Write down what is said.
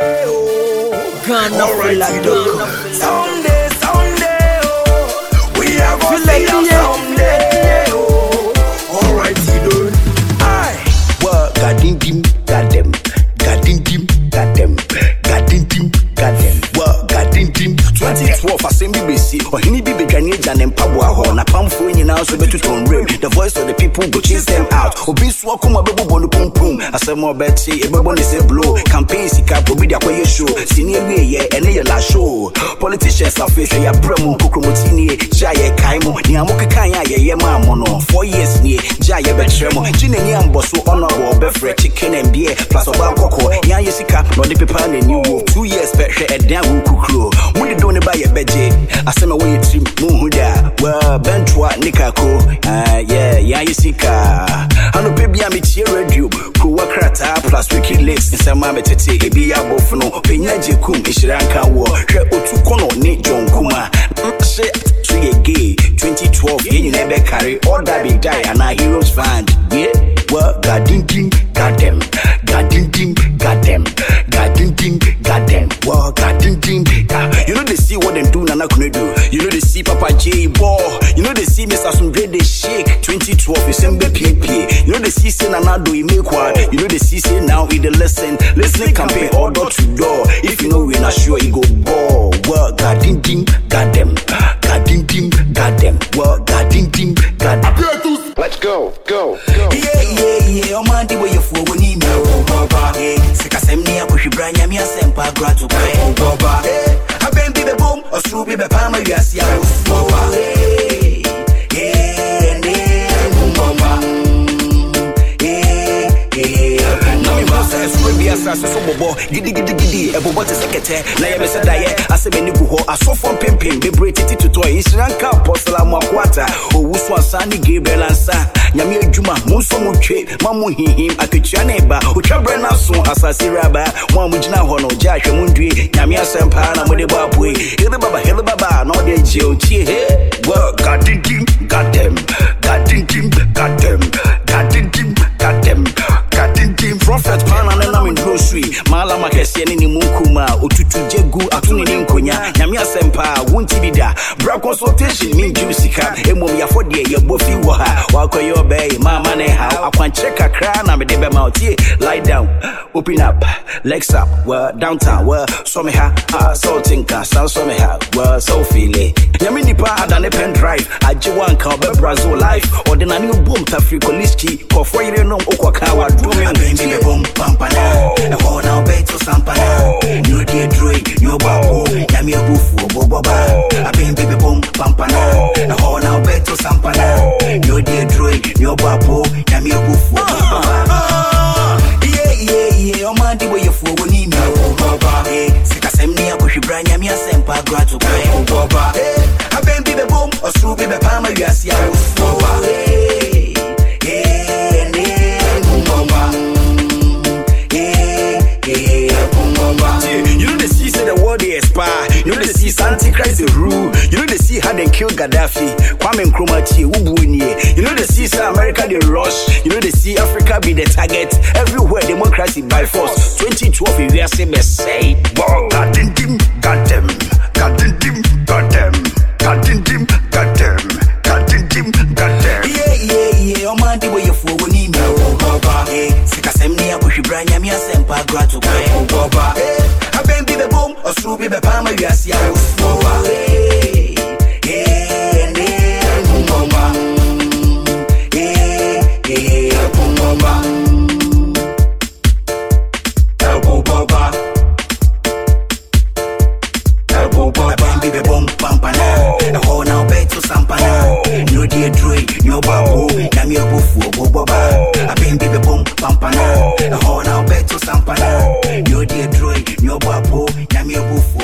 oh. Ghana Alright, fella 2012 asɛm bi bɛsi ɔhene bi bɛdwane agya ne mpaboa hɔ na pamfoɔ nyinaa nso bɛtotɔ nwuram the voice of the people go chase them out. Obi so akoma bɛbobɔ no pumpum asɛm a ɔbɛkye ɛbɛbɔ ne sɛ blow campaign sika obi de akɔyɛ show. Sini awieyɛ ɛne yɛ la show. Politicians afei hwɛ yɛabrɛ mu kokromotini gye a yɛkae mu nea mokekaeɛ a yɛyɛ maa mo no. Four years nie gye a yɛbɛkyerɛ mo gye n'ani ambɔ so ɔnɔbɔ ɔbɛfrɛ chicken and beer. Plus ɔbaa kɔkɔɔ yɛa yɛ sika na ɔde pepa n'ani wo two years pɛ hwɛ ɛdan wo kukuro asɛm a wɔyɛ tirim monhu da wa bɛntoa ne kako Ah, yeah, yɛa yɛ sika anɔpɛ bi a metie radio kurowa krataa plus wikileaks nsɛm a metete ebi yɛ abɔfo no pɛnya gye kum nhyira nka wɔ hwɛ otu kɔnɔ ne john kuma. Hye so yɛ gay 2012 yɛn nyinaa bɛkare all that be die anaa heroes fund yeah well gadindim gadem gadindim gadem gadindim gadem well gadindim ga- you nana kunu do you know they see papa j ball you know they see mr sundre dey shake. 2012 you send pie pie you know they see say nana do he make one you know they see say now he dey listen listening campaign all door to door. If you know we not sure he go ball. Well gadindim gadem gadindim gadem well gadindim gadem Let's go, go, go. yeah, yeah, yeah. Ọmọ adi wo yẹ fún owó ní mi ò bọ́ba. Sikasẹ́m ní akọ̀hwìbìrà nyàmí asẹ́mpa àgùrà bi asase so bɔbɔ gidigidigidi ɛbobɔ te sɛ kɛtɛ na yɛbɛ sɛ daeɛ asɛ m'ani gu hɔ asɔfoɔ mpempem bebree tete totɔ nhyira nka apɔsela mo akoata ɔwu so asa ne gabriel ansa nyame adwuma mo nso mo twe ma mo hihim akatua ne ba otwa berɛ no aso asase raba mo a mogyina hɔ no gye ahwɛ mo ndue nyame asɛm paa na mode bɔ apoe hele baba hele baba na ɔde agye otie he well gadindim gadem gadindim gadem Crescendo em Nimunco consultation mengye wo sika. Mmom yɛafɔ deɛ yɛbɔ fi wɔ ha wakɔyɛ ɔbɛɛ maama ne haw akwankyerɛ kakra na mede bɛma wo tie lie down open up legs up well downtown well sɔ me ha ah, sɛ wotenka san sɔ me ha well sɛ wofeele nyame nnipa adane pen drive. Agye wo anka ɔbɛbra so life. Ɔde nane bom tafrikoliski kɔfoɔ yere nom wokɔka wadome Abẹ́ntì bẹ̀ bọ́m pampana. Ẹ̀họ́ náà ọbẹ̀ tó sampana. Ní o díẹ̀ dúró yìí, ní o bá kó. Yìí, ní o bá kó. Nyàmí ẹ̀bù fún ọgbọ́ bọ́bá. Yeah, yeah, yeah. Ọmọ adi wo yẹ fún owó Antichrist the rule. You know they see how they kill Gaddafi. Kwame Nkrumah wubu. You know they see say America they rush. You know they see Africa be the target. Everywhere democracy by force. 2012 we are say me say. Wow, gadindim, gadem. Gadindim, gadem. Gadindim, gadem. Gadindim, gadem. Yeah, yeah, yeah. Ọmọ adi wo yẹ fún owó ní mi ò bọ́ba. Sikasẹ́m ní akọ̀hwìbìrà nyàmí asẹ́mpa àgùrà tó pẹ́ ò bọ́ba. Abẹ́n bí bẹ bọ́m, ọ̀sùn bí bẹ pàmò yọ àsì àwọn ye dre yo babo na mi obufu oboboba abin baby bom pampana ho na obeto sampana yo die dre yo babo na mi obufu